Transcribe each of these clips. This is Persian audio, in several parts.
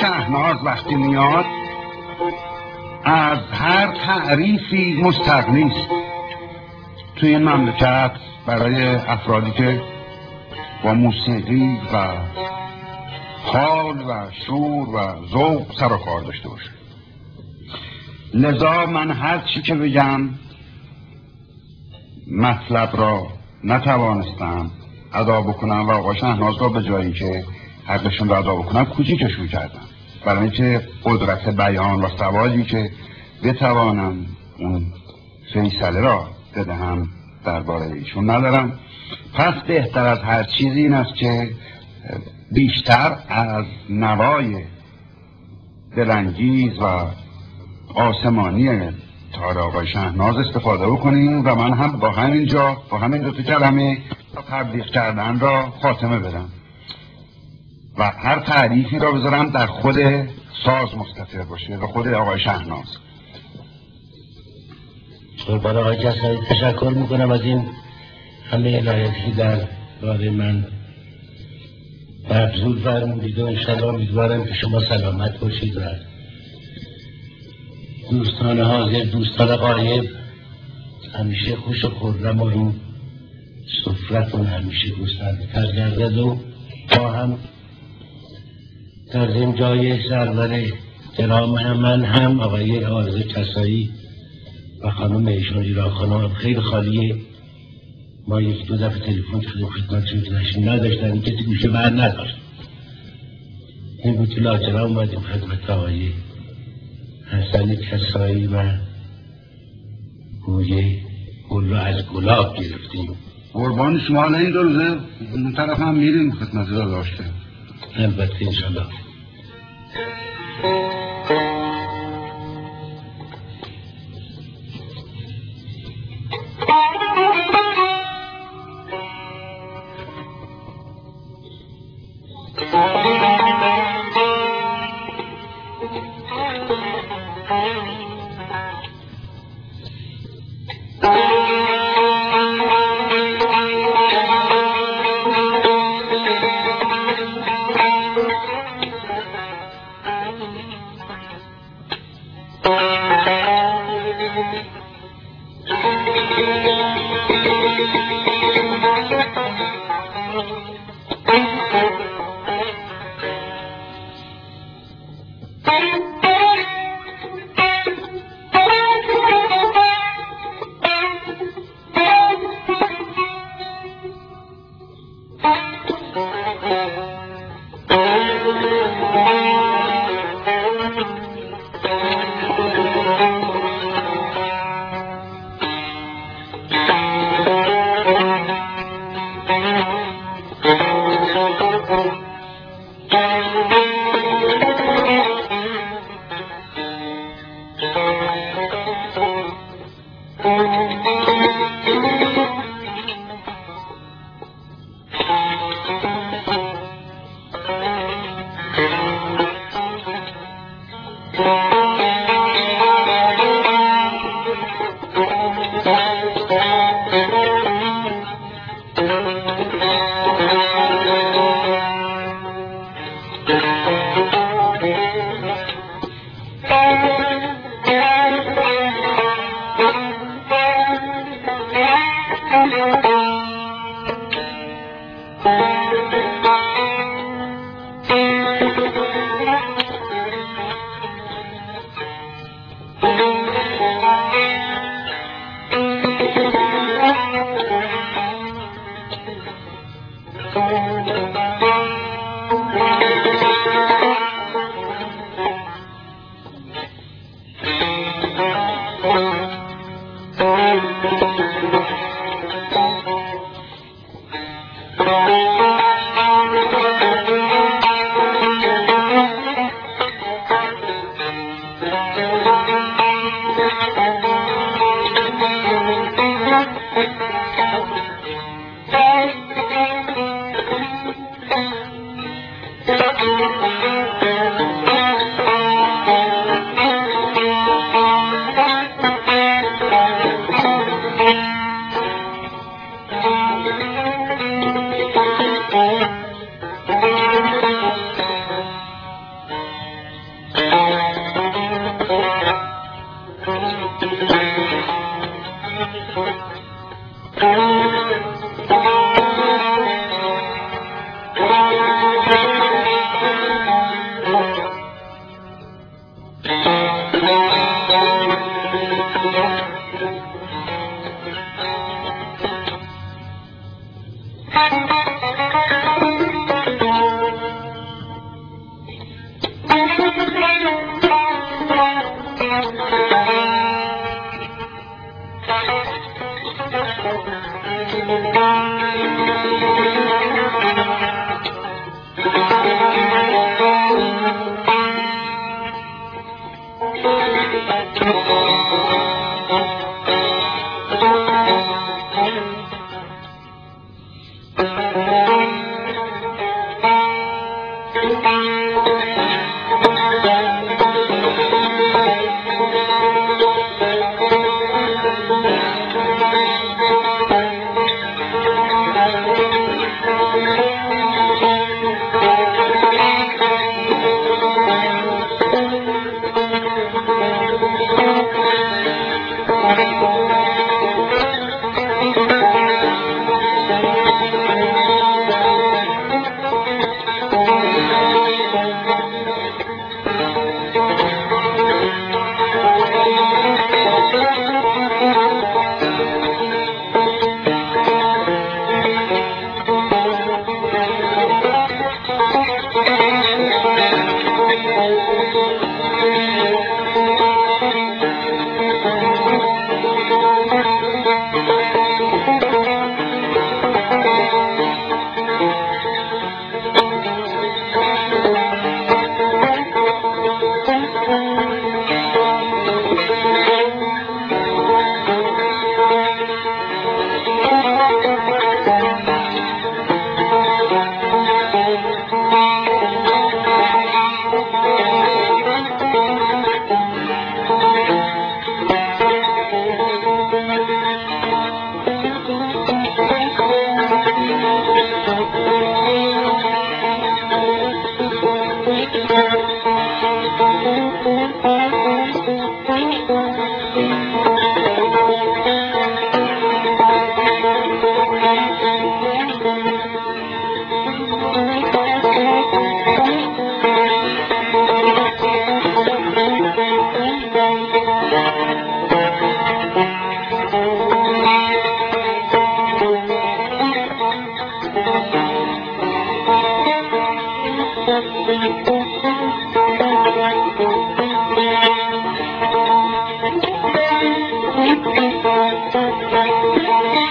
شهناز وقتی میاد از هر تعریفی مستقنی است توی این مملکت برای افرادی که با موسیقی و حال و شور و ذوق سر و کار داشته باشه. لذا من هر چی که بگم مطلب را نتوانستم ادا بکنم و آقا شهناز را به جایی که حقشون را ادا بکنم کوچیکشون کردم برای اینکه قدرت بیان و سوادی که بتوانم اون فیصله را بدهم درباره ایشون ندارم. پس بهتر از هر چیزی این است که بیشتر از نوای دلانگیز و آسمانی تار آقای شهناز استفاده بکنیم و من هم با همینجا با همین دو کلمه تبلیغ کردن را خاتمه بدم. و هر تعریفی را بذارم در خود ساز مستطر باشه و خود آقای شهناز. قربان آقای کسایی تشکر می‌کنم از این همه عنایتی در باره من مبذول فرمودید و انشاءالله امیدوارم که شما سلامت باشید و دوستان حاضر دوستان قایب همیشه خوش و خورم و این صفرتون همیشه گسترده تر گردد با هم این جای سرور هم من هم آقای آرز کسایی و خانم ایشون ایران خانم خیلی خالیه ما یک دو دفعه تلفن کردیم خدمتشون داشتیم نداشتن کسی گوشه بر نداشت. این بود لاجرا اومدیم خدمت آقای حسن کسایی و گویه گل رو از گلاب گرفتیم. قربان شما این دو روزه اون طرف هم میریم خدمت را داشته البته انشالله Thank you. Música Thank you.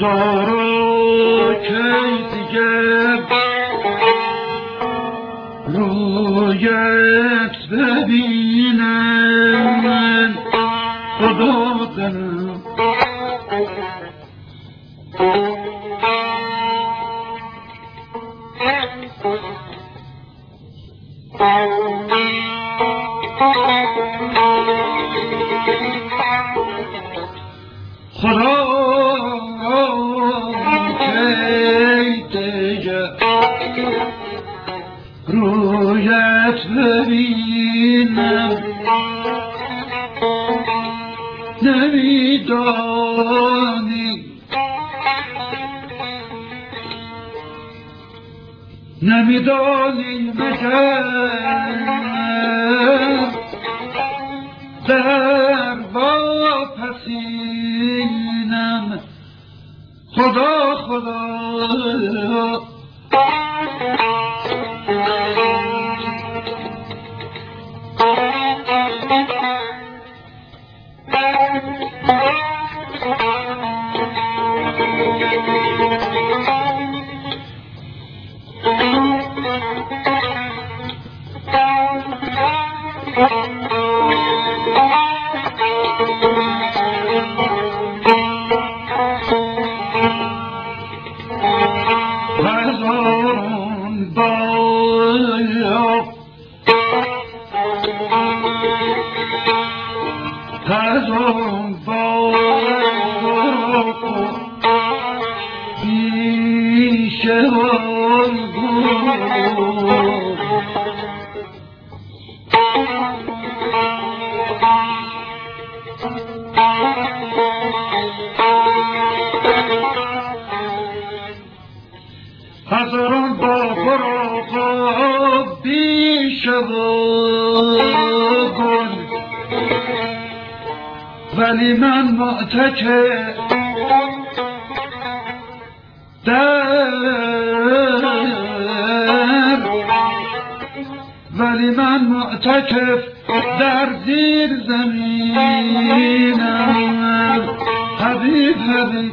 خدا که دیگه. رویت ببینم. من خدا خدا رویت ببینم نمیدانی نمیدانی مگر در واپسینم خدا خدا گل ولی من معتکه در. ولی من معتکف در زیر زمینم. حبیب حبیب.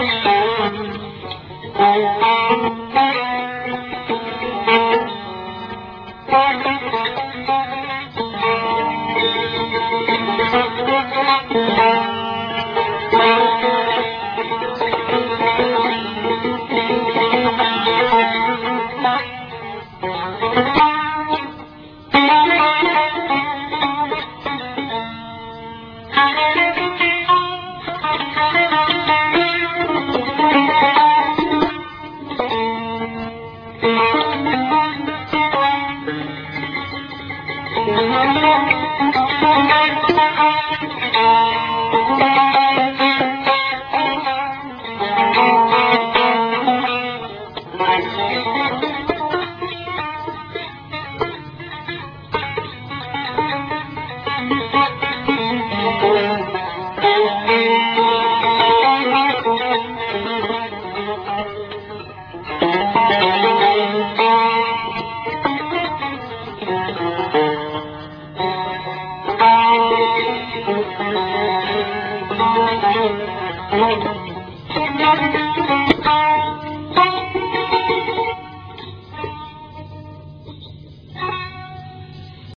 Thank you.